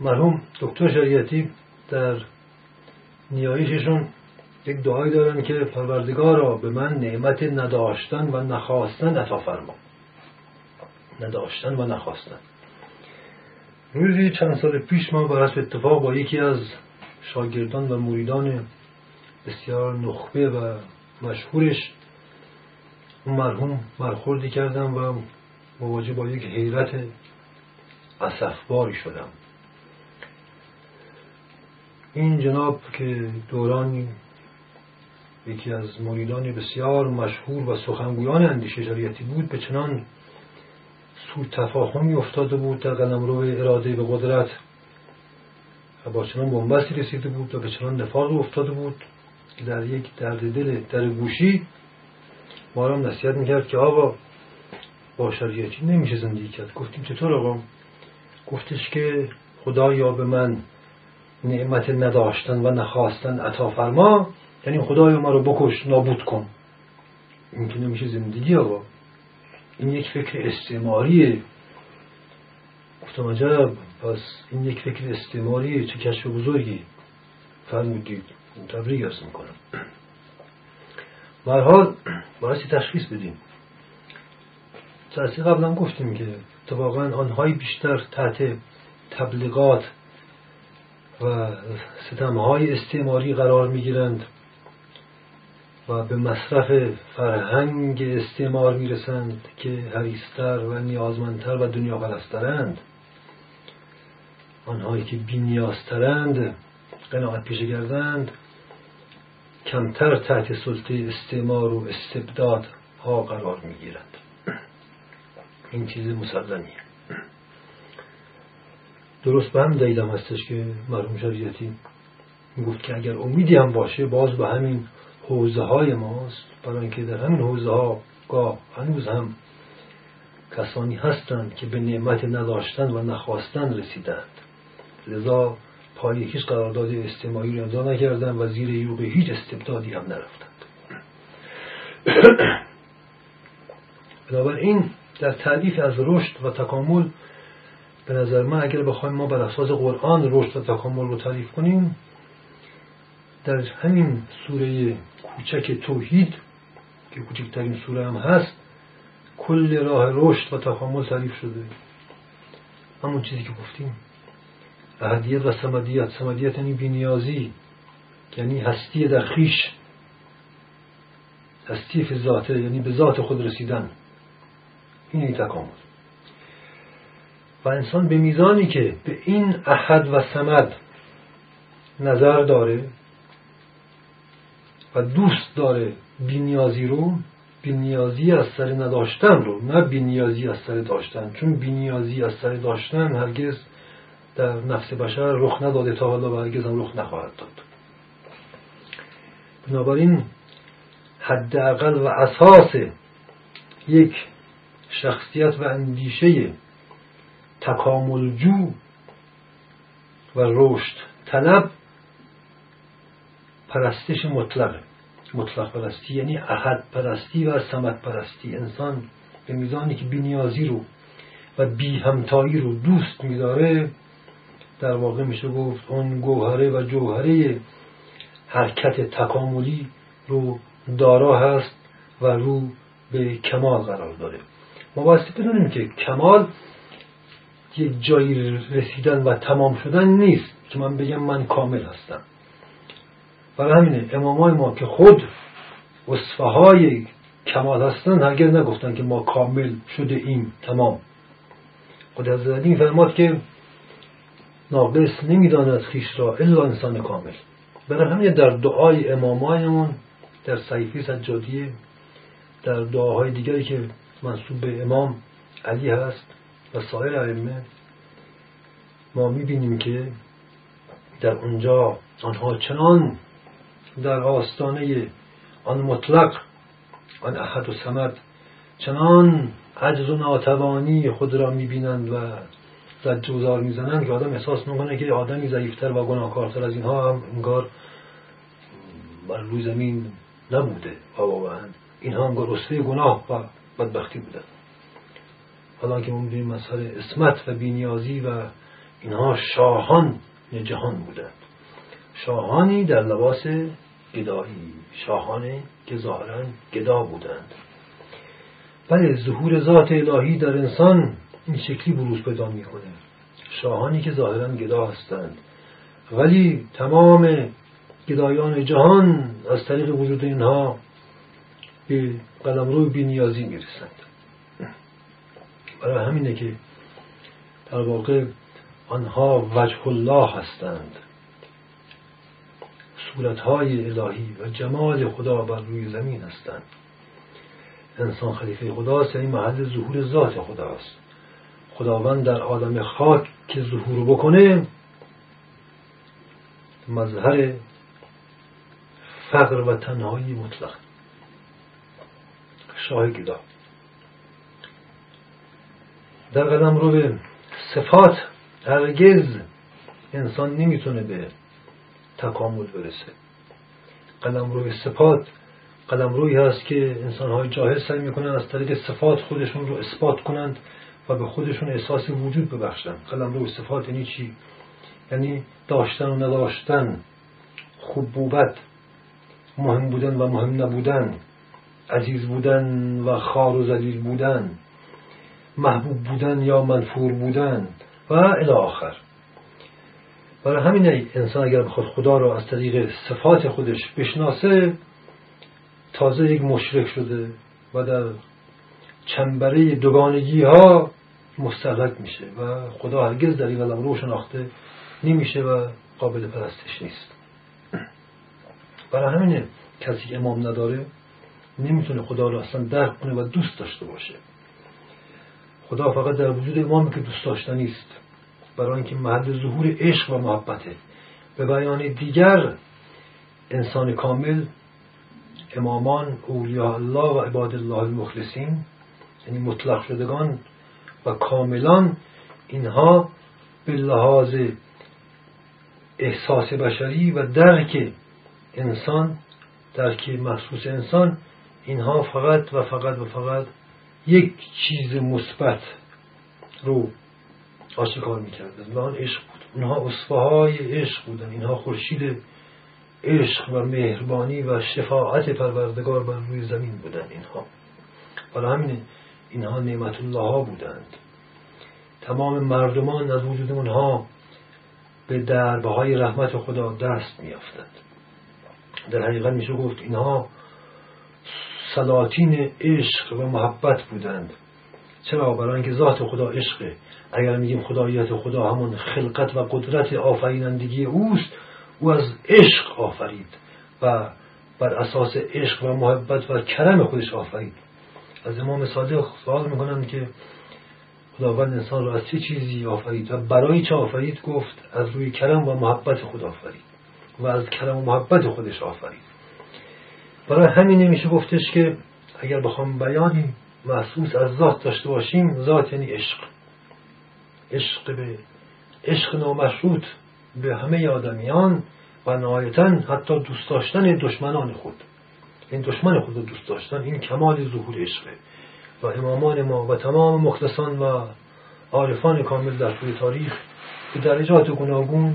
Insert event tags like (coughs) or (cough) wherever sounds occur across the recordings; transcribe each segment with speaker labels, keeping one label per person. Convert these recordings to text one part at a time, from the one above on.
Speaker 1: مرحوم دکتر شریعتی در نیایششون یک دعایی دارن که پروردگارا به من نعمت نداشتن و نخواستن عطا فرما. نداشتن و نخواستن. روزی چند سال پیش ما بر اتفاق با یکی از شاگردان و مریدان بسیار نخبه و مشهورش اون مرحوم برخوردی کردم و مواجه با یک حیرت اصفباری شدم. این جناب که دوران یکی از مریدان بسیار مشهور و سخنگویان اندیشه شریعتی بود به چنان سو تفاهمی افتاده بود در قلم رو اراده به قدرت و با چنان بنبستی رسیده بود و به چنان نفاق افتاده بود در یک درد دل در گوشی ما را نصیحت می‌کرد که آقا با شریعتی نمیشه زندگی کرد. گفتیم چطور آقا؟ گفتش که خدایا به من نعمت نداشتن و نخواستن عطا فرما یعنی خدای ما رو بکش نابود کن. این که نمیشه زندگی آقا. این یک فکر استعماریه. گفتم عجب پس این یک فکر استعماریه. چه کشف بزرگی. فرمودید. تبریک ارز می‌کنم. برحال باید تشخیص بدیم. جلسه قبلا گفتیم که اتفاقا آنهای بیشتر تحت تبلیغات و ستمهای استعماری قرار می‌گیرند و به مصرف فرهنگ استعمار می‌رسند که حریستر و نیازمندتر و دنیا پرسترند آنهایی که بینیازترند قناعت پیشه کردند کمتر تحت سلطه استعمار و استبداد ها قرار می‌گیرند. این چیز مسلمیه درست به هم دلیلم هستش که مرحوم شریعتی گفت که اگر امیدی هم باشه باز به همین حوزه های ماست. برای اینکه در همین حوزه ها گاه هنوز هم کسانی هستند که به نعمت نداشتن و نخواستن رسیدند. لذا پای هیچ قرارداد استعماری رو امضا نکردند و زیر یوغ هیچ استبدادی هم نرفتند. (coughs) بنابراین در تعریف از رشد و تکامل به نظر من اگر بخوایم ما بر اساس قرآن رشد و تکامل رو تعریف کنیم در همین سوره کوچک توحید که کوچکترین سوره هم هست کل راه رشد و تکامل تعریف شده. همون چیزی که گفتیم. اهدیت و سمدیت سمدیت یعنی بینیازی یعنی هستی در خیش. هستی فی ذاته یعنی به ذات خود رسیدن. این تکامل. و انسان به میزانی که به این احد و سمد نظر داره و دوست داره بینیازی رو بینیازی از سر نداشتن رو نه بینیازی از سر داشتن. چون بینیازی از سر داشتن هرگز در نفس بشر رخ نداده تا حالا و هرگز هم رخ نخواهد داد. بنابراین حداقل و اساس یک شخصیت و اندیشه تکاملجو و رشد طلب پرستش مطلق مطلق پرستی یعنی احد پرستی و سمت پرستی. انسان به میزانی که بینیازی رو و بی همتایی رو دوست میداره در واقع میشه گفت اون گوهره و جوهره حرکت تکاملی رو دارا هست و رو به کمال قرار داره. ما بایستی بدونیم که کمال یک جایی رسیدن و تمام شدن نیست که من بگم من کامل هستم. برای همینه امامای ما که خود وصفه های کمال هستن هرگز نگفتن که ما کامل شده ایم تمام. خود از این فرماد که ناقص نمی‌داند خیش را الا انسان کامل. برای همین در دعای امامایمون در صحیفه سجادیه در دعاهای دیگری که منصوب به امام علی هست و سایر ائمه ما می‌بینیم که در اونجا آنها چنان در آستانه آن مطلق آن احد و سمد چنان عجز و ناتوانی خود را می‌بینند و زجوزار می‌زنند که آدم احساس می‌کنه که آدمی ضعیفتر و گناهکارتر از اینها هم انگار بر روی زمین نبوده. واقعا اینها انگار رسوه گناه و بدبختی بودن حالا که ما می‌بینیم مسئله اسمت و بینیازی و اینها شاهان جهان بودند. شاهانی در لباس گدایی شاهانی که ظاهرا گدا بودند. بله ظهور ذات الهی در انسان این شکلی بروز پیدا می‌کنه. شاهانی که ظاهرا گدا هستند. ولی تمام گدایان جهان از طریق وجود اینها به قلمرو بینیازی می‌رسند. برای همینه که در واقع آنها وجه الله هستند. صورتهای الهی و جمال خدا بر روی زمین هستند. انسان خلیفه خداست یعنی محل ظهور ذات خداست. خداوند در عالم خاک که ظهور بکنه مظهر فقر و تنهایی مطلق. شاه گدا. در قدم رو به صفات هرگز. انسان نمی‌تونه به تکامل برسه. قلم روی صفات. قلم روی هست که انسان های جاهل سعی می‌کنن از طریق صفات خودشون رو اثبات کنند و به خودشون احساس وجود ببخشن. قلم روی صفات یعنی چی؟ یعنی داشتن و نداشتن خوب بوبت مهم بودن و مهم نبودن عزیز بودن و خار و ذلیل بودن. محبوب بودن یا منفور بودن و الی آخر. برای همین انسان اگر بخواد خدا را از طریق صفات خودش بشناسه تازه یک مشرک شده و در چنبره دوگانگی ها مستقلق میشه و خدا هرگز در این قلم رو شناخته نمیشه و قابل پرستش نیست. برای همینه کسی که امام نداره نمی‌تونه خدا رو اصلا درک کنه و دوست داشته باشه. خدا فقط در وجود امامی که دوست داشتنی است برای اینکه محل ظهور عشق و محبته به بیان دیگر انسان کامل امامان اولیاء الله و عباد الله المخلصین یعنی مطلق شدگان و کاملان اینها به لحاظ احساس بشری و درک انسان درک محسوس انسان اینها فقط و فقط و فقط یک چیز مثبت رو آشکار می‌کردن و آن عشق بود. اونها اصفه های عشق بودن. اینها خورشید عشق و مهربانی و شفاعت پروردگار بر روی زمین بودن اینها. برای همین اینها نعمت الله ها بودند. تمام مردمان از وجود اونها به دربه های رحمت خدا دست میافتند در حقیقت میشه گفت اینها سلاطین عشق و محبت بودند. چرا؟ برای اینکه ذات خدا عشقه. اگر میگیم خداییت خدا همون خلقت و قدرت آفرینندگی اوست او از عشق آفرید و بر اساس عشق و محبت و کرم خودش آفرید. از امام صادق سوال می‌کنند که خداوند انسان را از چه چیزی آفرید و برای چه آفرید؟ گفت از روی کرم و محبت خود آفرید و از کرم و محبت خودش آفرید. برای همین نمیشه گفتش که اگر بخوام بیانی محسوس از ذات داشته باشیم ذات یعنی عشق. عشق به عشق نامشروط به همه آدمیان و نهایتا حتی دوست داشتن دشمنان خود. این دشمن خود رو دوست داشتن این کمال ظهور عشقه. و امامان ما و تمام مخلصان و عارفان کامل در طول تاریخ به درجات گوناگون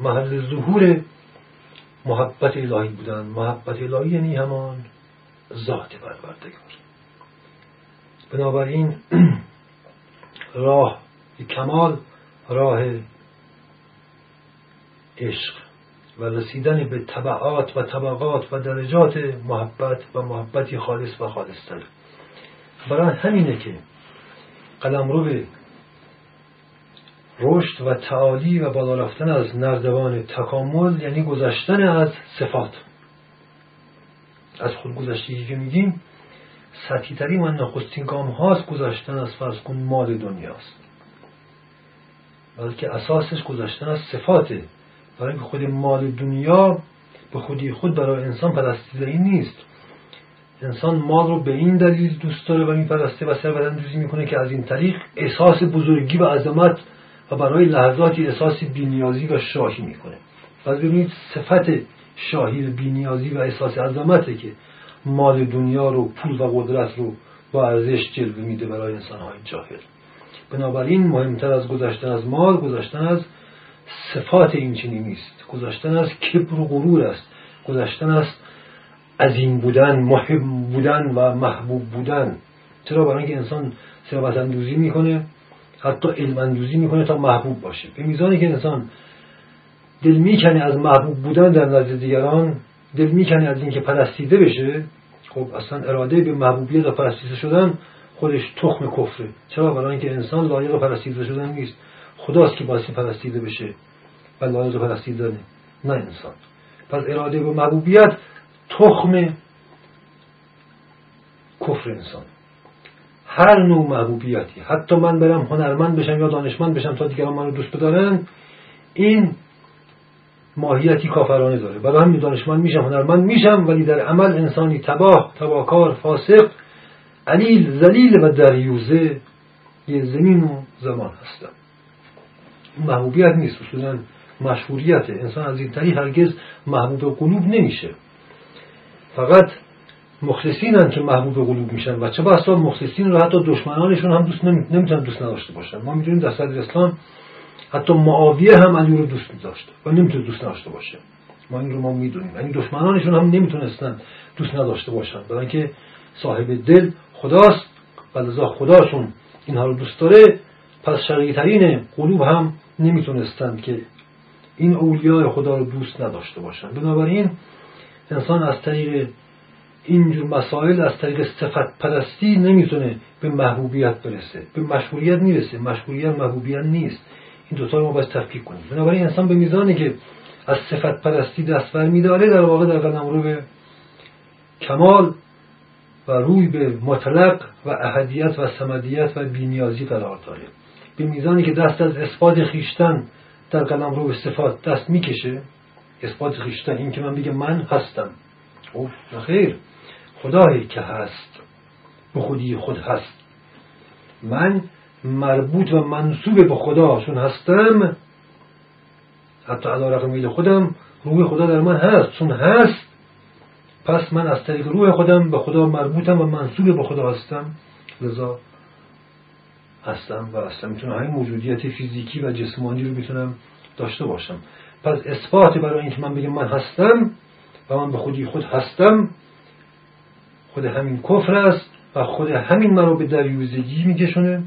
Speaker 1: محل ظهور محبت الهی بودن محبت الهی یعنی همان ذات پروردگار. بنابراین (clears throat) راه کمال راه عشق و رسیدن به طبعات و طبقات و درجات محبت و محبتی خالص و خالصتر. برای همینه که قلم رو به رشد و تعالی و بالا رفتن از نردبان تکامل یعنی گذشتن از صفات. از خودگذشتگی که میگیم سطحی ترین و نخستین گام هاست گذشتن از فرض کن مال دنیاست بلکه اساسش گذشتن از صفاته. برای خود مال دنیا به خودی خود برای انسان پرستیدنی نیست. انسان مال رو به این دلیل دوست داره و میپرسته و سربلندوزی می‌کنه که از این طریق احساس بزرگی و عظمت و برای لحظاتی احساس بینیازی و شاهی می‌کنه. پس ببینید صفت شاهی و بینیازی و احساس عظمته که مال دنیا رو پول و قدرت رو با ارزش جلوه میده برای انسانهای جاهل. بنابراین مهمتر از گذشتن از مال گذشتن از صفات این چنینی نیست. گذشتن از کبر و غرور است. گذشتن از عظیم بودن محب بودن و محبوب بودن. چرا؟ برای اینکه انسان ثروت اندوزی می‌کنه. حتی علم اندوزی می‌کنه تا محبوب باشه. به میزانی که انسان دل می‌کنه از محبوب بودن در نزد دیگران دل می‌کنه از اینکه پرستیده بشه خب اصلا اراده به محبوبیت و پرستیده شدن خودش تخم کفره. چرا؟ برای اینکه انسان لایق پرستیده شدن نیست. خداست که باعث پرستیده بشه و لایق پرستیدنه نه انسان. پس اراده به محبوبیت تخم کفر انسان. هر نوع محبوبیتی. حتی من برم هنرمند بشم یا دانشمند بشم تا دیگران منو دوست بدارن این ماهیتی کافرانه داره. برای همین دانشمند میشم هنرمند میشم ولی در عمل انسانی تباه تباکار فاسق علیل زلیل و دریوزه یه زمین و زمان هستم. محبوبیت نیست. اصولا مشهوریت. انسان از این طریق هرگز محبوب قلوب نمیشه. فقط مخلصین که محبوب قلوب میشن. و چه بسا مخلصین رو حتی دشمنانشون هم دوست نمی‌تونن دوست نداشته باشن. ما می‌دونیم در صدر اسلام حتی معاویه هم علی رو دوست داشت و نمی‌تونه دوست نداشته باشه. ما این رو ما می‌دونیم. یعنی دشمنانشون هم نمی‌تونستن دوست نداشته باشن. برای اینکه صاحب دل خداست و لذا خداشون اینها رو دوست داره پس شرعی قلوب هم نمی‌تونستند که این اولیای خدا رو دوست نداشته باشن. بنابراین انسان از طریق اینجور مسائل از طریق صفت پرستی نمی‌تونه به محبوبیت برسه به مشهوریت می‌رسه. مشهوریت محبوبیت نیست. این دوتا رو ما باید تفکیک کنیم. بنابراین انسان به میزانی که از صفت پرستی دست بر میداره در واقع در قدم رو به کمال و روی به مطلق و احدیت و سمدیت و بینیازی قرار داره. به میزانی که دست از اثبات خیشتن در قلم رو به صفات دست می‌کشه اثبات خیشتن این که من بگم من هستم. اوه خیر. خدایی که هست به خودی خود هست. من مربوط و منصوب به خدا چون هستم. حتی علا رقم خودم روح خدا در من هست چون هست. پس من از طریق روح خودم به خدا مربوطم و منصوب به خدا هستم. لذا هستم و اصلا می‌تونم همین موجودیت فیزیکی و جسمانی رو می‌تونم داشته باشم. پس اثبات برای اینکه من بگم من هستم و من به خودی خود هستم خود همین کفر است و خود همین مرا به دریوزگی میکشونه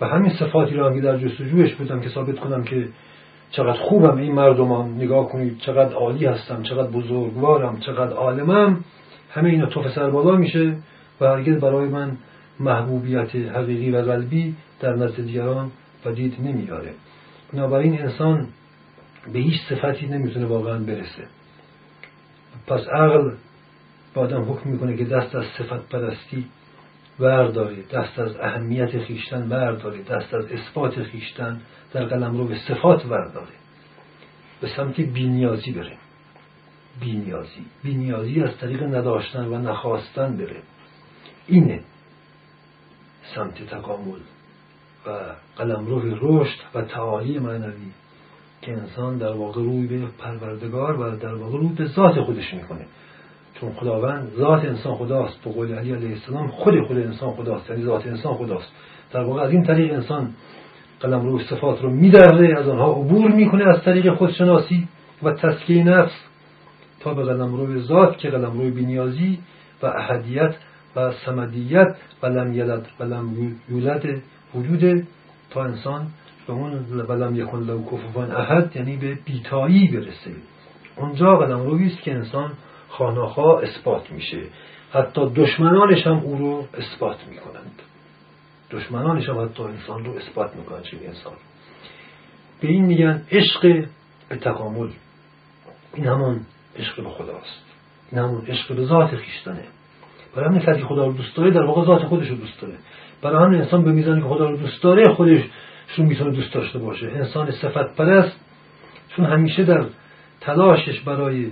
Speaker 1: و همین صفاتی را که در جستجوش بودم که ثابت کنم که چقدر خوبم این مردمان نگاه کنید چقدر عالی هستم چقدر بزرگوارم چقدر عالمم. همه اینا توف سر بالا میشه و هرگز برای من محبوبیت حقیقی و قلبی در نزد دیگران پدید نمیاره. بنابراین انسان به هیچ صفتی نمی‌تونه واقعا برسه. پس عقل به آدم حکم می‌کنه که دست از صفت پرستی برداره دست از اهمیت خیشتن برداره دست از اثبات خیشتن در قلم رو به صفات برداره. به سمت بینیازی بره بینیازی. بینیازی از طریق نداشتن و نخواستن بره. اینه سمت تکامل و قلم روی رشد و تعالی معنوی که انسان در واقع روی به پروردگار و در واقع روی به ذات خودش می‌کنه. چون خداوند ذات انسان خداست به قول علی علیه السلام خود خود انسان خداست یعنی ذات انسان خداست. در واقع از این طریق انسان قلم روی صفات رو میدره از آنها عبور می‌کنه از طریق خودشناسی و تسکیه نفس تا به قلم روی ذات که قلم روی بینیازی و احدیت و سمدیت و لم یلد و لم یولد وجود تا انسان به اون ولم یکن لو کفوان احد یعنی به بیتایی برسه. اونجا روی است که انسان خاناخا اثبات میشه. حتی دشمنانش هم او رو اثبات می‌کنند. دشمنانش هم حتی انسان رو اثبات می‌کنند چه انسان. به این میگن عشق به تکامل. این همون عشق به خداست. این همون عشق به ذات خیشتنه. برای همین کسی خدا رو دوست داره در واقع ذات خودش رو دوست داره. برای همین انسان به میزانی که خدا رو دوست داره خودش شون می‌تونه دوست داشته باشه. انسان صفت پرست چون همیشه در تلاشش برای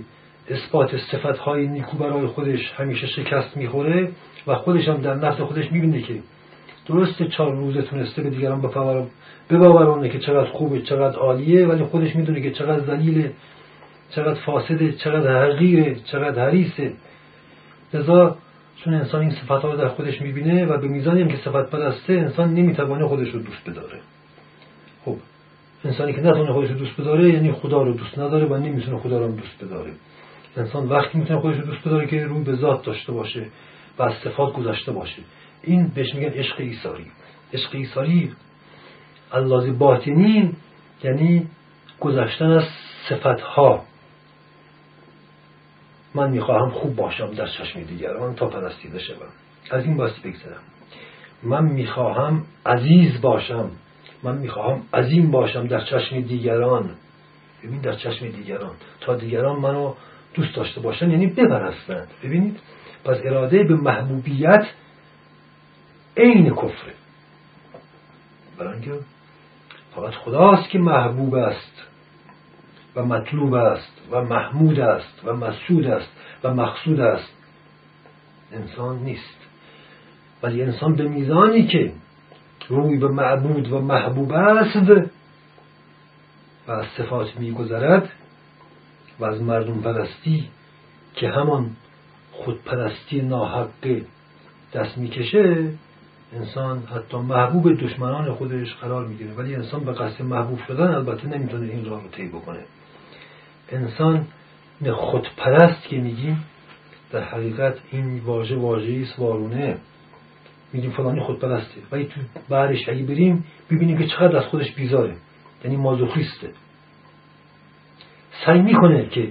Speaker 1: اثبات صفت های نیکو برای خودش همیشه شکست می‌خوره و خودش هم در نفس خودش می‌بینه که درسته چهار روزه تونسته به دیگران بباورونه که چقدر خوبه چقدر عالیه ولی خودش می‌دونه که چقدر ذلیله چقدر فاسده چقدر حقیره چقدر حریصه. لذا چون انسان این صفت ها رو در خودش می‌بینه و به میزانی هم که صفت پرسته انسان نمی‌توانه خودش رو دوست بداره. خب انسانی که نتونه خودش رو دوست بداره یعنی خدا رو دوست نداره و نمی‌تونه خدا رو دوست بداره. انسان وقتی می‌تونه خودش رو دوست بداره که روی به ذات داشته باشه و از صفات گذاشته باشه. این بهش میگن عشق ایساری عشق ایساری اللازی باطنی یعنی گذشتن از صفت ها من می‌خواهم خوب باشم در چشم دیگران تا پرستیده شوم از این باستی بگذرم. من می‌خواهم عزیز باشم. من می‌خواهم عظیم باشم در چشم دیگران. ببین در چشم دیگران. تا دیگران منو دوست داشته باشن یعنی بپرستند ببینید پس اراده به محبوبیت عین کفره. برای فقط خداست که محبوب است و مطلوب است و محمود است و مسعود است و مقصود است. انسان نیست. ولی انسان به میزانی که روی به معبود و محبوب است و از صفات میگذرد و از مردم پرستی که همان خودپرستی ناحقه دست می‌کشه انسان حتی محبوب دشمنان خودش قرار می‌گیره. ولی انسان به قصد محبوب شدن البته نمی‌تونه این راه رو طی بکنه. انسان خودپرست که میگیم در حقیقت این واژه واژه است وارونه. میگیم فلانی خودپرسته. ولی تو بعدش اگه بریم ببینیم که چقدر از خودش بیزاره. یعنی مازوخیسته. سعی می‌کنه که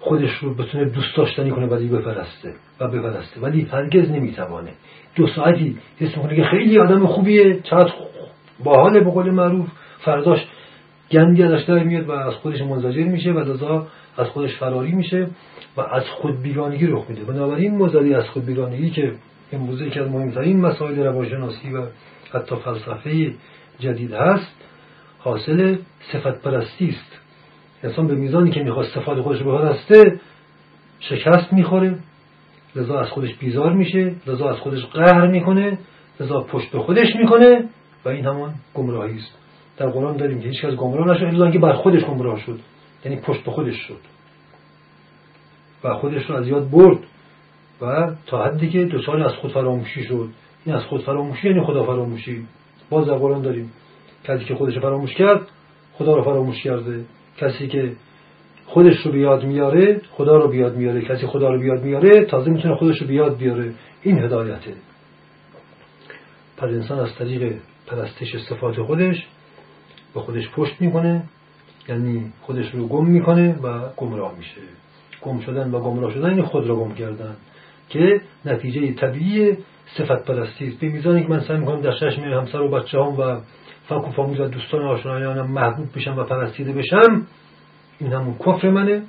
Speaker 1: خودش رو بتونه دوست داشتنی کنه ولی بپرسته و بپرسته. ولی هرگز نمی‌توانه. دو ساعتی حس می‌کنه که خیلی آدم خوبیه چقدر باحاله به قول معروف. فرداش گندی ازش در میاد و از خودش منزجر میشه و لذا از خودش فراری میشه و از خود بیگانگی رخ میده. بنابراین مزدی از خود بیگانگی که امروزه که از مهمترین مسائل روانشناسی و حتی فلسفه جدید هست حاصل صفت پرستی است. انسان به میزانی که می‌خواد صفات خودش رو شکست می‌خوره لذا از خودش بیزار میشه لذا از خودش قهر می‌کنه لذا پشت به خودش می‌کنه و این همان گمراهی است. در قرآن داریم که هیچ گمراه نشد الا اینکه بر خودش گمراه شد یعنی پشت به خودش شد و خودش رو از یاد برد و تا حدی که دچار از خود فراموشی شد. این از خود فراموشی یعنی خدا فراموشی. باز در قرآن داریم کسی که خودش فراموش کرد خدا رو فراموش کرده. کسی که خودش رو بیاد میاره خدا رو بیاد میاره. کسی خدا رو بیاد میاره تازه می‌تونه خودش رو بیاد بیاره. این هدایته. پس انسان از طریق پرستش صفات خودش به خودش پشت می‌کنه یعنی خودش رو گم می‌کنه و گمراه میشه. گم شدن و گمراه شدن یعنی خود رو گم کردن که نتیجه طبیعی صفت پرستی است. به میزانی که من سعی می‌کنم در چشم همسر و بچه هم و فک و دوستان آشنایانم محبوب بشم و پرستیده بشم این همون کفر منه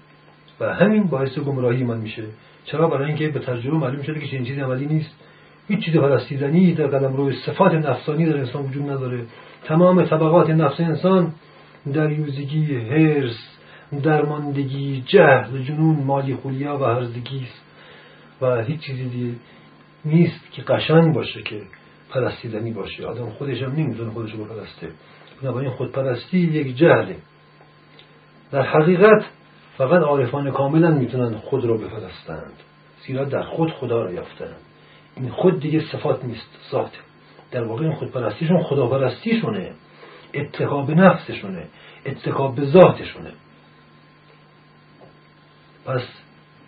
Speaker 1: و همین باعث گمراهی من میشه. چرا؟ برای اینکه به تجربه معلوم شده که چنین چیزی عملی نیست. هیچ چیز پرستیدنی در قدم روی صفات نفسانی در انسان وجود نداره. تمام طبقات نفس انسان دریوزگی هرس درماندگی جهل جنون مالی خولیا و هرزگی است. و هیچ چیزی دیگه نیست که قشنگ باشه که پرستیدنی باشه. آدم خودش هم نمی‌تونه خودش رو بپرسته بنابراین خودپرستی یک جهله. در حقیقت فقط عارفان کاملا می‌تونن خود رو بپرستند. زیرا در خود خدا رو یافتند این خود دیگه صفات نیست ذات در واقع این خودپرستیشون خداپرستیشونه. اتقا به نفسشونه. اتقا به ذاتشونه. پس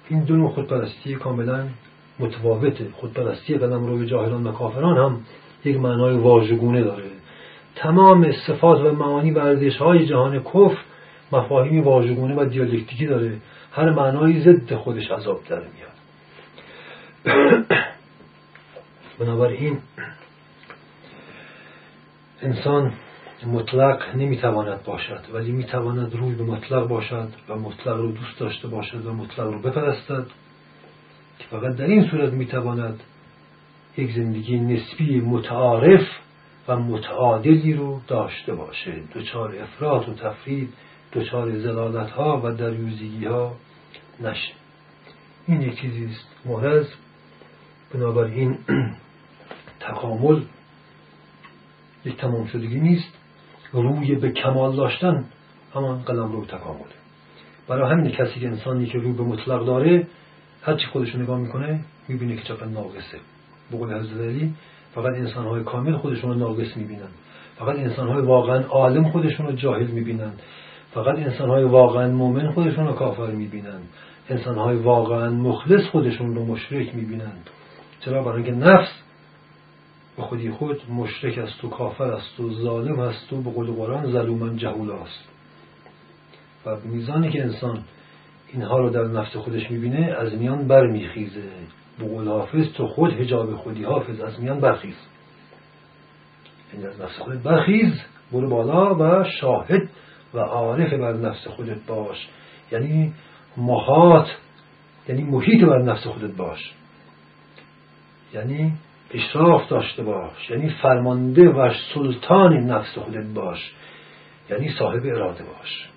Speaker 1: این دو نوع خودپرستی کاملا متفاوته خودپرستی قدم رو به جاهلان و کافران هم یک معنای واژگونه داره. تمام صفات و معانی و های جهان کفر مفاهیم واژگونه و دیالکتیکی داره. هر معنایی ضد خودش عذاب در میاد. (coughs) بنابراین انسان مطلق نمی‌تواند باشد ولی می‌تواند روی به مطلق باشد و مطلق رو دوست داشته باشد و مطلق رو بپرستد. که فقط در این صورت می‌تواند یک زندگی نسبی متعارف و متعادلی رو داشته باشه. دچار افراد و تفرید دچار زلالت ها و دریوزگی ها نشه. این یک چیزی است. محرز بنابراین (clears throat) تکامل یک تمام شدگی نیست. روی به کمال داشتن همان قلم رو تکامله. برای همین کسی که انسانی که روی به مطلق داره هر چی خودش نگاه می‌کنه می‌بینه که چقدر ناقصه. به حضرت علی فقط انسان های کامل خودشون رو ناقص می‌بینن. فقط انسان های واقعا عالم خودشون رو جاهل می‌بینن. فقط انسان های واقعا مؤمن خودشون رو کافر می‌بینن. انسان های واقعا مخلص خودشون رو مشرک می‌بینن. چرا؟ برای اینکه نفس به خودی خود مشرک است و کافر است و ظالم است و به قول قرآن ظلومن جهول است و میزانی که انسان اینها رو در نفس خودش می‌بینه از میان برمیخیزه. به قول حافظ تو خود هجاب خودی حافظ از میان برخیز. یعنی از نفس خودت برخیز برو بالا و شاهد و عارف بر نفس خودت باش. یعنی محاط یعنی محیط بر نفس خودت باش. یعنی اشراف داشته باش. یعنی فرمانده و سلطان نفس خودت باش. یعنی صاحب اراده باش.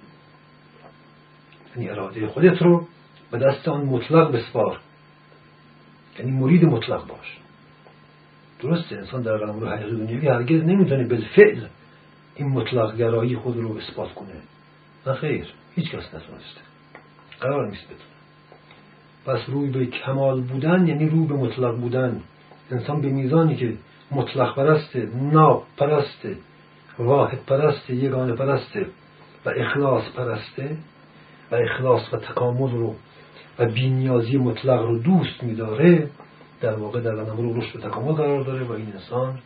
Speaker 1: یعنی اراده خودت رو به دست آن مطلق بسپار. یعنی مرید مطلق باش. درسته انسان در امور حقیقی دنیوی هرگز نمی‌تونه بالفعل این مطلق گرایی خود رو اثبات کنه. نه خیر هیچ کس نتونسته. قرار نیست بتونه. پس روی به کمال بودن یعنی روی به مطلق بودن. انسان به میزانی که مطلق پرسته ناب پرسته واحد پرسته یگانه پرسته و اخلاص پرسته و اخلاص و تکامل رو و بینیازی مطلق رو دوست میداره در واقع در رو رشد و تکامل قرار داره و این انسان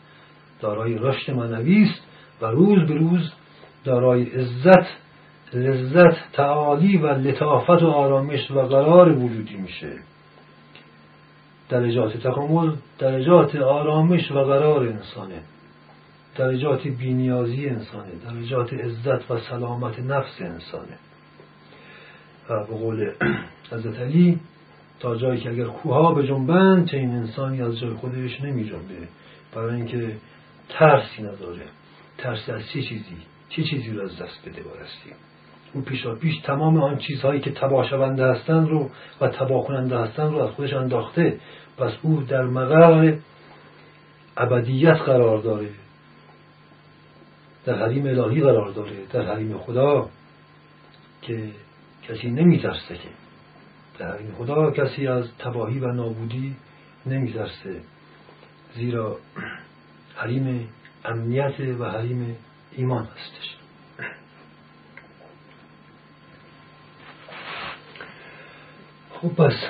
Speaker 1: دارای رشد معنوی است و روز به روز دارای عزت لذت تعالی و لطافت و آرامش و قرار وجودی میشه. درجات تکامل درجات آرامش و قرار انسانه. درجات بینیازی انسانه. درجات عزت و سلامت نفس انسانه. و به قول حضرت علی تا جایی که اگر کوها به جنبند چه این انسانی از جای خودش نمی جنبه برای اینکه ترسی نداره. ترس از چه چیزی؟ چه چیزی رو از دست بده بارستی؟ او پیشا پیش تمام آن چیزهایی که تباه شونده هستند رو و تباه کننده هستند رو از خودش انداخته. پس او در مقر ابدیت قرار داره. در حریم الهی قرار داره. در حریم خدا که کسی نمیترسه که. در حریم خدا کسی از تباهی و نابودی نمیترسه. زیرا حریم امنیت و حریم ایمان هستش. خوب پس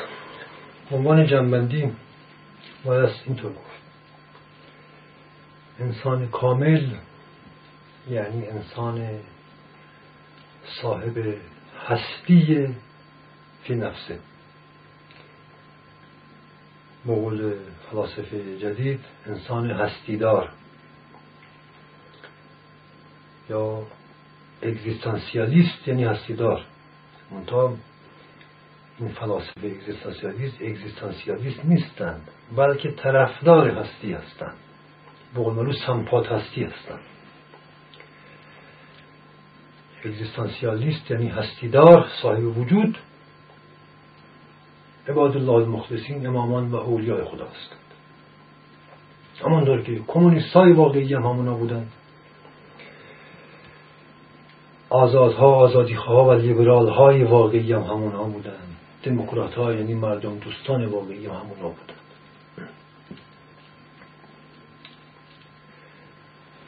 Speaker 1: عنوان جنبندی باید اینطور گفت. انسان کامل یعنی انسان صاحب هستی فی نفسه. بقول فلاسفه جدید انسان هستیدار. یا اگزیستانسیالیست یعنی هستیدار. منتها این فلاسفه اگزیستانسیالیست اگزیستانسیالیست نیستند بلکه طرفدار هستی هستند. به قول سمپات هستی هستند. اگزیستانسیالیست یعنی هستیدار صاحب وجود عباد الله المخلصین امامان و اولیاء خدا هستند. داره که کمونیست های واقعی هم همونا بودند. آزادها آزادی خواه و لیبرال های واقعی هم همونا بودند. دموکرات ها یعنی مردم دوستان واقعی هم همونا بودند.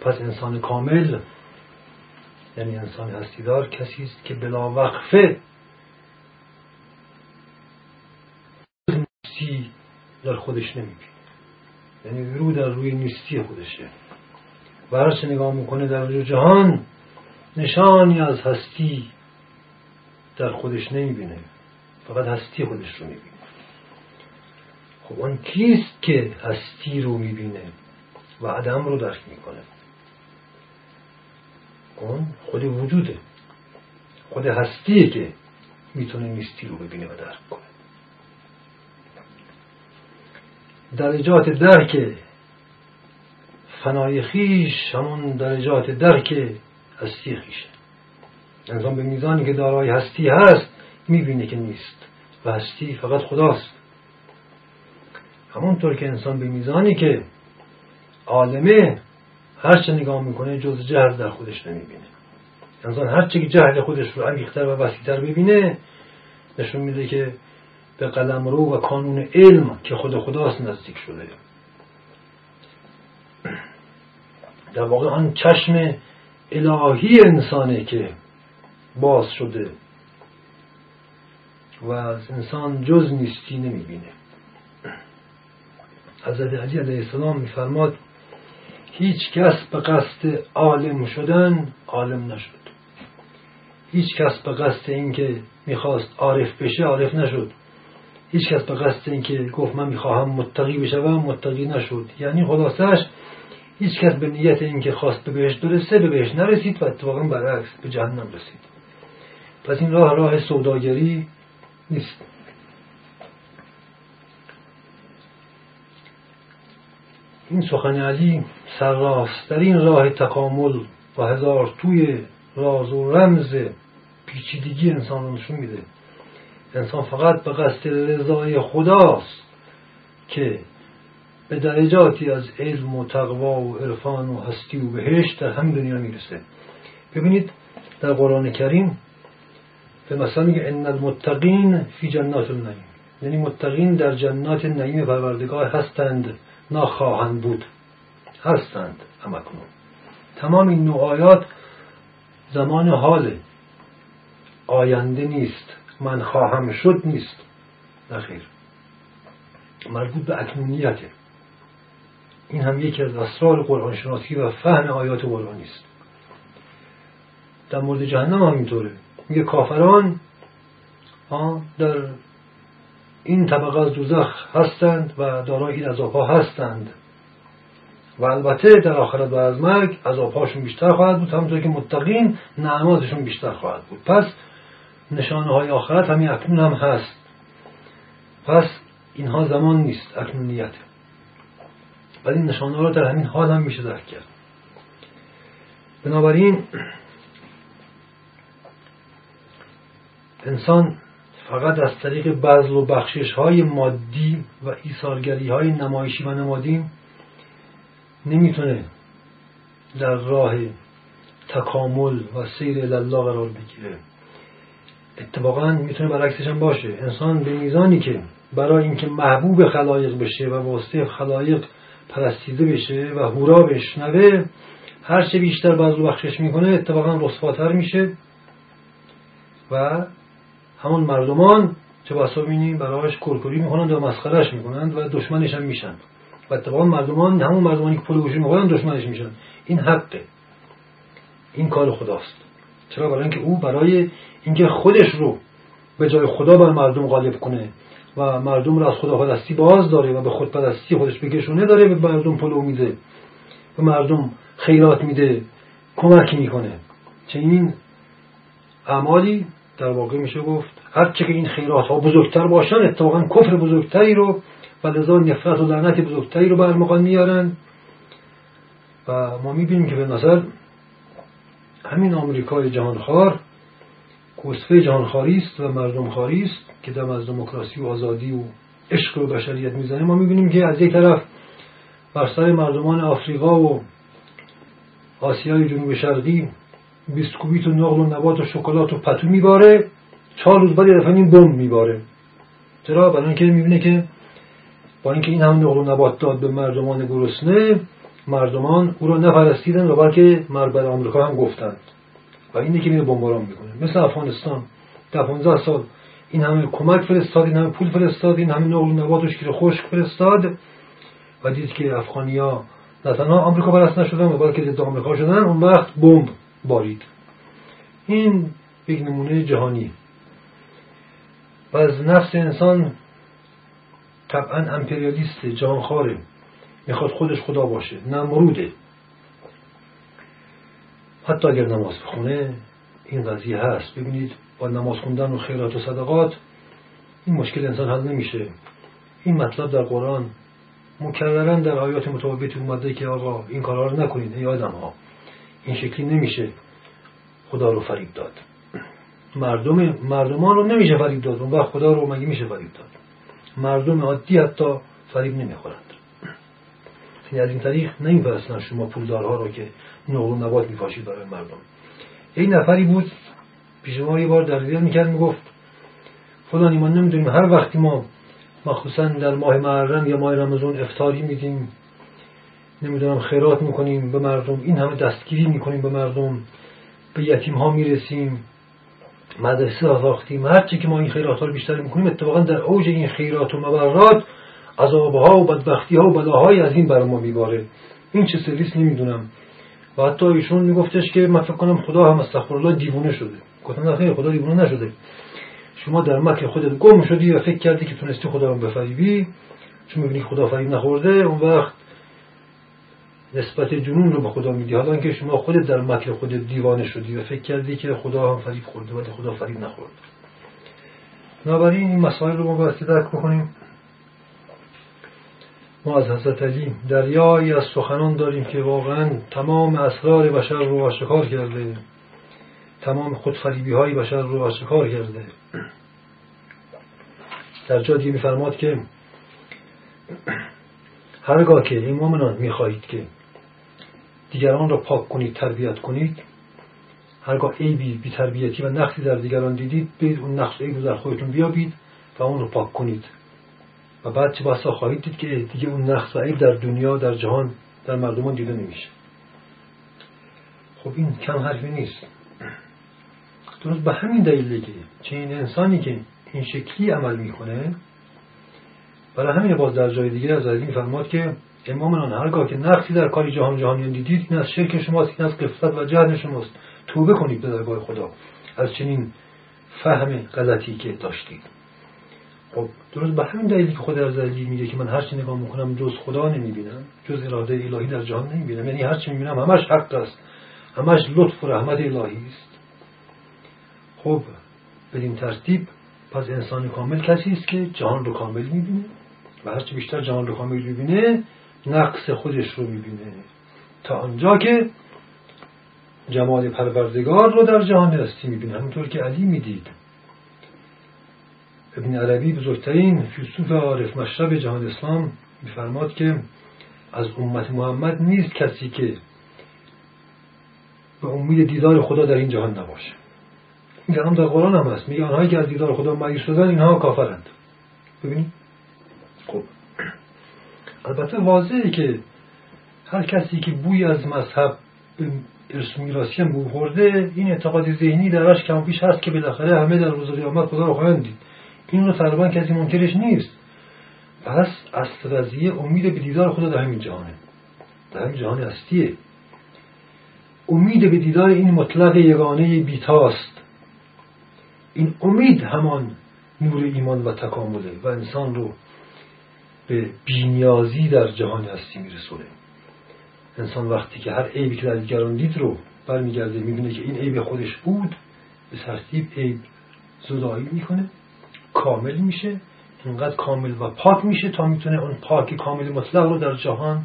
Speaker 1: پس انسان کامل یعنی انسان هستیدار کسی است که بلا وقفه نیستی در خودش نمی‌بینه. یعنی رو در روی نیستی خودشه. و هر نگاه می‌کنه در روی جهان نشانی از هستی در خودش نمی‌بینه. فقط هستی خودش رو می‌بینه. خب اون کیست که هستی رو می‌بینه و عدم رو درک می‌کنه؟ خود وجوده خود هستیه که می‌تونه نیستی رو ببینه و درک کنه درجات درک فنای خیش همون درجات درک هستی خیشه انسان به میزانی که دارای هستی هست می‌بینه که نیست و هستی فقط خداست همونطور که انسان به میزانی که عالمه هر چه نگاه می‌کنه جز جهل در خودش نمی‌بینه. انسان هر چه که جهل خودش رو عمیقتر و وسیعتر ببینه نشون میده که به قلمرو و کانون علم که خود خداست نزدیک شده. در واقع آن چشم الهی انسانه که باز شده و از انسان جز نیستی نمی‌بینه. حضرت علی علیه السلام میفرماد هیچ کس به قصد عالم شدن عالم نشد. هیچ کس به قصد اینکه می‌خواست عارف بشه عارف نشد. هیچ کس به قصد اینکه گفت من می‌خواهم متقی بشوم متقی نشد. یعنی خلاصش هیچ کس به نیت اینکه خواست به بهش برسه به بهش نرسید و اتفاقا برعکس به جهنم رسید. پس این راه راه سوداگری نیست. این سخن علی سرراست. در این راه تکامل و هزار توی راز و رمز پیچیدگی انسان رو نشون میده. انسان فقط به قصد رضای خداست که به درجاتی از علم و تقوا و عرفان و هستی و بهشت در هم دنیا می‌رسه. ببینید در قرآن کریم به مثلا میگه ان المتقین فی جنات النعیم. یعنی متقین در جنات نعیم پروردگار هستند. نخواهند بود. هستند همکنون تمام این نوع آیات زمان حال آینده نیست. من خواهم شد نیست. نخیر مربوط به اکنونیته. این هم یکی از اسرار قرآن شناسی و فهم آیات قرآنی است. در مورد جهنم هم اینطوره. میگه کافران در این طبقه از دوزخ هستند و دارای این عذابها هستند. و البته در آخرت و از مرگ عذابهاشون بیشتر خواهد بود همونطور که متقین نعمازشون بیشتر خواهد بود. پس نشانه های آخرت همین اکنون هم هست. پس اینها زمان نیست اکنونیت ولی نشانه را در همین حال هم میشه درک کرد. بنابراین انسان فقط از طریق بذل و بخشش های مادی و ایثارگری های نمایشی و نمادین نمی‌تونه در راه تکامل و سیر الله قرار بگیره. اتفاقا می‌تونه برعکسش هم باشه. انسان به میزانی که برای اینکه محبوب خلایق بشه و واسطه خلایق پرستیده بشه و هورا بشنوه هر چه بیشتر بذل و بخشش می‌کنه اتفاقا رسواتر میشه و همون مردمان چه بسا بینیم برایش کرکری می‌کنند و مسخرش می‌کنند و دشمنش هم میشن. و اتفاقا مردمان همون مردمانی که پول می‌کنند دشمنش میشن. این حقه. این کار خداست. چرا؟ برای اینکه او برای اینکه خودش رو به جای خدا بر مردم غالب کنه و مردم رو از خدا پرستی باز داره و به خود پرستی خودش بکشونه داره به مردم پلو میده. به مردم خیرات میده. کمک می‌کنه. چنین اعمالی در واقع میشه گفت هر چه که این خیرات ها بزرگتر باشن اتفاقا کفر بزرگتری رو و لذا نفرت و لعنت بزرگتری رو برمقان میارن. و ما می‌بینیم که به نظر همین آمریکای جهانخوار کوسفه جهانخواری است و مردم خاری است که دم از دموکراسی و آزادی و عشق و بشریت می‌زنه. ما می‌بینیم که از یک طرف بر سر مردمان آفریقا و آسیای جنوب شرقی بیسکویت و نقل و نبات و شکلات و پتو میباره. چهار روز بعد یه این بمب میباره. چرا؟ برای اینکه می‌بینه که با اینکه این هم نقل و نبات داد به مردمان گرسنه مردمان او را نپرستیدن و بلکه مرد آمریکا هم گفتند. و اینه که میره بمباران می‌کنه. مثل افغانستان. در 15 سال این همه کمک فرستاد این همه پول فرستاد این همه نقل و نبات و شیر خشک فرستاد. و دید که افغانیا نه تنها آمریکا پرست نشدن و بلکه ضد آمریکا شدن. اون وقت بمب بارید. این یک نمونه جهانی. و از نفس انسان طبعا امپریالیست جانخواره می‌خواد خودش خدا باشه نمروده حتی اگر نماز بخونه این قضیه هست. ببینید با نماز خوندن و خیرات و صدقات این مشکل انسان حل نمیشه. این مطلب در قرآن مکررن در آیات متفاوت اومده که آقا این کارها رو نکنید ای آدم ها این شکلی نمیشه خدا رو فریب داد. مردم مردمان رو نمیشه فریب داد. اون وقت خدا رو مگه میشه فریب داد؟ مردم عادی حتی فریب نمی‌خورند. یعنی از این طریق نمیپرستن شما پولدارها رو که نقل و نبات میپاشید برای مردم. این نفری بود پیش ما یه بار در می‌کرد می‌گفت فلانی ما نمی‌دونیم هر وقتی ما مخصوصا در ماه محرم یا ماه رمضان افتاری میدیم نمی‌دونم خیرات می‌کنیم به مردم این همه دستگیری می‌کنیم به مردم به یتیم ها می‌رسیم مدرسه ساختیم. هرچی که ما این خیرات ها رو بیشتر می‌کنیم اتفاقا در اوج این خیرات و مبرات عذابها و بدبختی ها و بلاهای از این بر ما میباره. این چه سرویس نمی‌دونم. و حتی ایشون میگفتش که من فکر کنم خدا هم استغفر الله دیوونه شده. گفتم خیر خدا دیوونه نشده. شما در مکر خودت گم شدی و فکر کردی که تونستی خدا رو بفریبی. چون می‌بینی خدا فریب نخورده اون وقت نسبت جنون رو به خدا میدی. حالا اینکه شما خودت در مکر خودت دیوانه شدی و فکر کردی که خدا هم فریب خورده ولی خدا فریب نخورده. بنابراین این مسائل رو ما باید درک بکنیم. ما از حضرت علی دریایی از سخنان داریم که واقعا تمام اسرار بشر رو آشکار کرده. تمام خودفریبی های بشر رو آشکار کرده. در جا دیگه میفرماد که هرگاه که این مؤمنان می‌خواهید که دیگران را پاک کنید تربیت کنید. هرگاه بی تربیتی و نقصی در دیگران دیدید به اون نقص عیب در خودتون بیابید و اون رو پاک کنید. و بعد چه بسا خواهید دید که دیگه اون نقص و در دنیا در جهان در مردمان دیده نمیشه. خب این کم حرفی نیست. درست به همین دلیل که چه این انسانی که این شکلی عمل می‌کنه برای همین باز در جای دیگه از این فرماد که امامنان هرگاه که نقصی در کاری جهان جهانیان دیدید این از شرک شماست این از قفلت و جهل شماست. توبه کنید به درگاه خدا. از چنین فهم غلطی که داشتید. خب درست به همین دلیلی که خود ارزلی میگه که من هر چی نگاه می‌کنم جز خدا نمی‌بینم جز اراده الهی در جهان نمی‌بینم. یعنی هر چی می‌بینم همش حق است. همش لطف و رحمت الهی است. خب بدین ترتیب پس انسان کامل کسی است که جهان رو کامل می‌بینه و هرچی بیشتر جهان رو کامل می‌بینه نقص خودش رو می‌بینه. تا آنجا که جمال پروردگار رو در جهان هستی می‌بینه. همونطور که علی می‌دید. ابن عربی بزرگترین فیلسوف عارف مشرب جهان اسلام میفرماد که از امت محمد نیست کسی که به امید دیدار خدا در این جهان نباشه. این هم در قرآن هم هست. میگه آنهایی که از دیدار خدا مایوس شدن اینها کافرند. ببینید. البته واضحه که هر کسی که بوی از مذهب ارث میراثی هم بو خورده این اعتقاد ذهنی درش کم پیش هست که بالاخره همه در روز قیامت خدا رو خواهند دید. این رو تقریبا کسی منکرش نیست. پس اصل قضیه امید به دیدار خدا در همین جهانه. در همین جهان هستیه امید به دیدار این مطلق یگانه بیتاست. این امید همان نور ایمان و تکامله و انسان رو به بینیازی در جهان هستی میرسونه. انسان وقتی که هر عیبی که در دیگران دید رو برمیگرده می‌بینه که این عیب خودش بود به ترتیب عیب زدایی می‌کنه کامل میشه اینقدر کامل و پاک میشه تا می‌تونه اون پاک کامل مطلق رو در جهان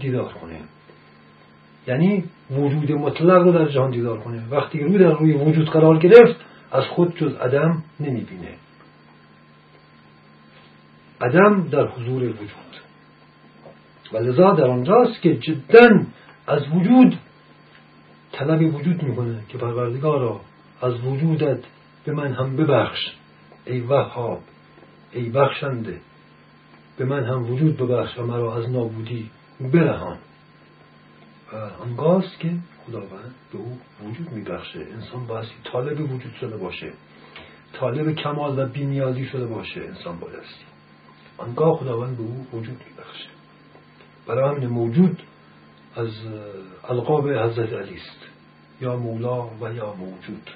Speaker 1: دیدار کنه. یعنی وجود مطلق رو در جهان دیدار کنه. وقتی روی در روی وجود قرار گرفت از خود جز عدم نمی‌بینه. عدم در حضور وجود. و لذا در آنجاست که جدا از وجود طلب وجود می‌کنه که پروردگارا از وجودت به من هم ببخش ای وهاب ای بخشنده به من هم وجود ببخش و مرا از نابودی برهان. و آنگاست که خداوند به او وجود میبخشه. انسان بایستی طالب وجود شده باشه. طالب کمال و بینیازی شده باشه. انسان بایستی. آنگاه خداوند به او وجود میبخشه. برای همین موجود از القاب حضرت علی است. یا مولا و یا موجود.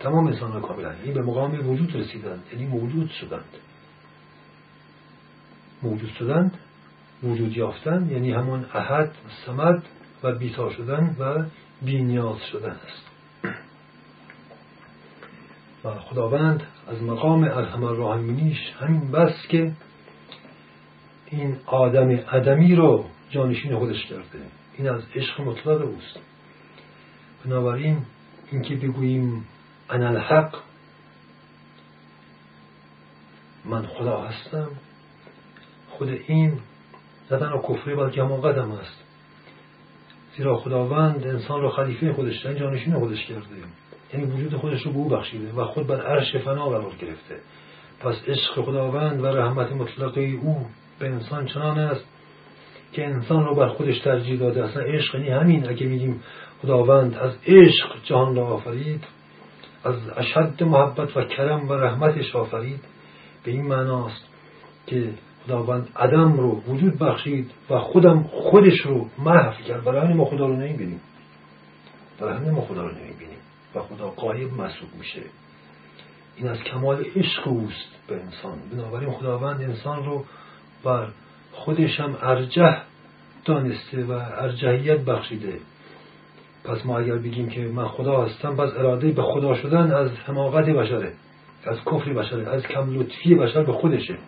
Speaker 1: تمام انسان ها کاملا این به مقام وجود رسیدند. یعنی موجود شدند. موجود شدند وجود یافتن یعنی همون احد سمد و بیتا شدن و بینیاز شدن است. و خداوند از مقام ارحم الراحمینیش همین بس که این آدم عدمی رو جانشین خودش کرده. این از عشق مطلق اوست. بنابراین اینکه بگوییم انا الحق من خدا هستم. خود این زدن و کفری بلکه همون قدم است زیرا خداوند انسان را خلیفه خودش جانشین خودش کرده. یعنی وجود خودش رو به او بخشیده و خود بر عرش فنا قرار گرفته. پس عشق خداوند و رحمت مطلقه او به انسان چنان است که انسان رو بر خودش ترجیح داده. اصلا عشق یعنی همین. اگه میگیم خداوند از عشق جهان را آفرید از اشد محبت و کرم و رحمتش آفرید. به این معناست که خداوند عدم رو وجود بخشید و خودم خودش رو محو کرد. برای ما خدا رو نمی‌بینیم. برای همین ما خدا رو نمی‌بینیم. و خدا قایب محسوب میشه. این از کمال عشق اوست به انسان. بنابراین خداوند انسان رو بر خودش هم ارجح دانسته و ارجحیت بخشیده. پس ما اگر بگیم که من خدا هستم پس اراده به خدا شدن از حماقت بشره از کفر بشره از کم لطفی بشر به خودشه.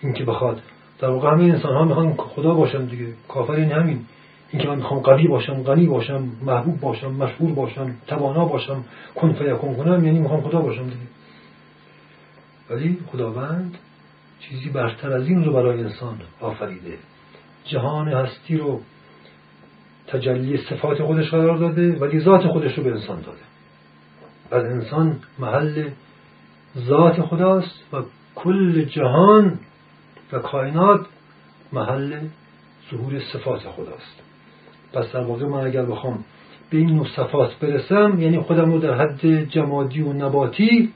Speaker 1: این که بخواد در واقع همین انسان ها می‌خوان خدا باشن دیگه. کافرین همین. اینکه من می‌خوام قوی باشم غنی باشم محبوب باشم مشهور باشم توانا باشم کن فیکون کنم یعنی می‌خوام خدا باشم دیگه. ولی خداوند چیزی برتر از این رو برای انسان آفریده. جهان هستی رو تجلی صفات خودش قرار داده ولی ذات خودش رو به انسان داده. از انسان محل ذات خداست و کل جهان و کائنات محل ظهور صفات خداست. پس در واقع من اگر بخوام به این نوع صفات برسم یعنی خودم رو در حد جمادی و نباتی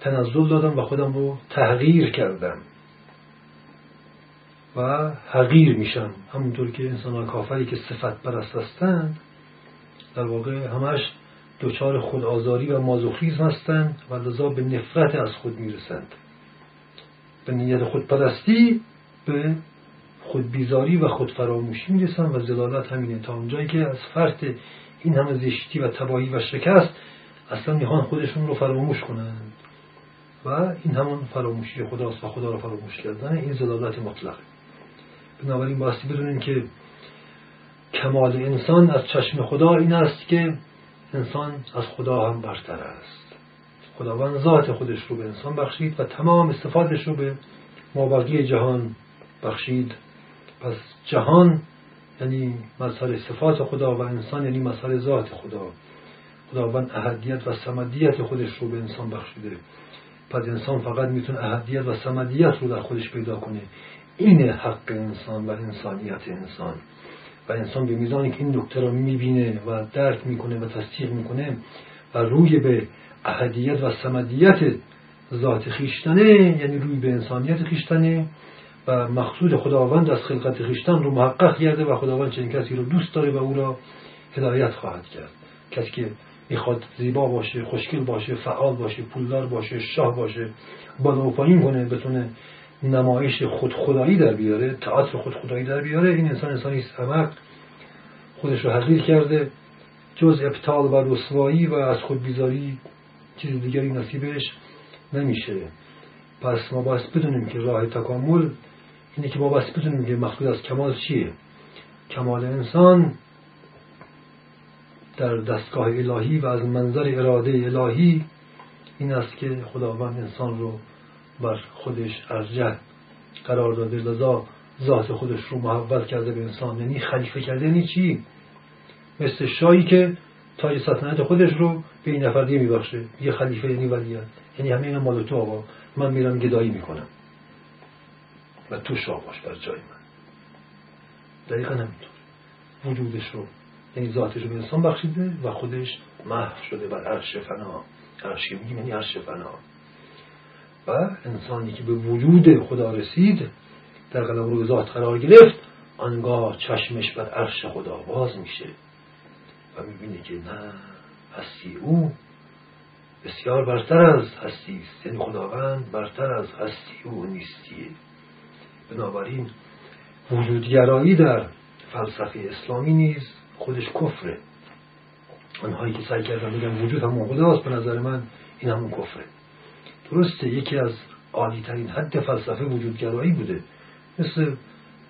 Speaker 1: تنزل دادم و خودم رو تغییر کردم. و حقیر میشم. همونطور که انسان کافری که صفت پرست هستند در واقع همش دچار خودآزاری و مازوخیزم هستند و لذا به نفرت از خود می‌رسند. به نیت خودپرستی به خودبیزاری و خودفراموشی می‌رسن و زلالت همینه تا اونجایی که از فرط این همه زشتی و تباهی و شکست اصلا می‌خوان خودشون رو فراموش کنند و این همون فراموشی خداست و خدا رو فراموش کردن این زلالت مطلقه بنابراین باستی بدونیم که کمال انسان از چشم خدا این است که انسان از خدا هم برتر است. خداوند ذات خودش رو به انسان بخشید و تمام استفادش رو به مابقی جهان بخشید. پس جهان یعنی مسئله صفات خدا و انسان یعنی مسئله ذات خدا. خداوند اهدیت و سمدیت خودش رو به انسان بخشیده. پس انسان فقط می‌تونه اهدیت و سمدیت رو در خودش پیدا کنه. این حق انسان و انسانیت انسان. و انسان به میزانی که این نکته رو می‌بینه و درک می‌کنه و تصدیق می‌کنه و روی به اهدیت و سمدیت ذات خیشتنه یعنی روی به انسانیت خیشتنه و مقصود خداوند از خلقت خیشتن رو محقق کرده و خداوند چنین کسی رو دوست داره و او را هدایت خواهد کرد. کسی که می‌خواد زیبا باشه خوشگل باشه فعال باشه پولدار باشه شاه باشه بالا و پایین کنه بتونه نمایش خود خدایی در بیاره تئاتر خود خدایی در بیاره این انسان انسانی سمق خودش رو حقیر کرده جز ابطال و رسوایی و از خود بیزاری چیز دیگری نصیبش نمیشه. پس ما باید بدونیم که راه تکامل اینه که ما باید بدونیم که مقصود از کمال چیه؟ کمال انسان در دستگاه الهی و از منظر اراده الهی این است که خداوند انسان رو بر خودش ارجه قرار داده لذا ذات خودش رو محول کرده به انسان. یعنی خلیفه کرده یعنی چی؟ مثل شاهی که تاج سلطنت خودش رو به این نفر دیگه میبخشه. یه خلیفه یعنی ولیت یعنی همه اینا مال تو آقا. من میرم گدایی می‌کنم. و تو شاه باش بر جای من. دقیقا همینطور. وجودش رو یعنی ذاتش رو به انسان بخشیده و خودش محو شده بر عرش فنا. عرش یعنی عرش فنا. و انسانی که به وجود خدا رسید در قلم روی ذات قرار گرفت آنگاه چشمش بر عرش خدا باز میشه. و می‌بینه که نه هستی او بسیار برتر از هستی است. یعنی خداوند برتر از هستی او نیستیه بنابراین وجودگرایی در فلسفه اسلامی نیز خودش کفره. آنهایی که سعی کردن بگن وجود همون خداست به نظر من این همون کفره. درسته یکی از عالی ترین حد فلسفه وجودگرایی بوده مثل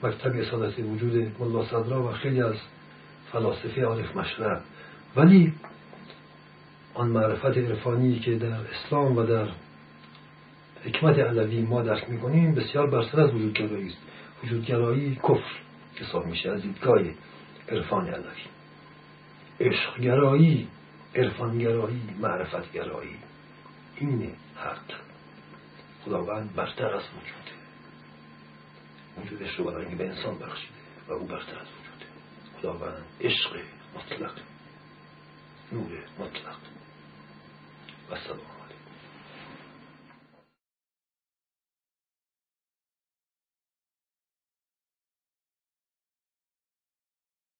Speaker 1: مکتب اصالت وجود ملا صدرا و خیلی از فلاسفه عارف مشرب. ولی آن معرفت عرفانی که در اسلام و در حکمت علوی ما درک می‌کنیم بسیار برتر از وجودگرایی است. وجودگرایی کفر حساب میشه از دیدگاه عرفان علوی عشقگرایی عرفانگرایی معرفتگرایی. این حق خداوند برتر از وجوده وجودش رو برای به انسان بخشیده و او برتر از وجوده خداوند عشق مطلق نور مطلق. و سلام.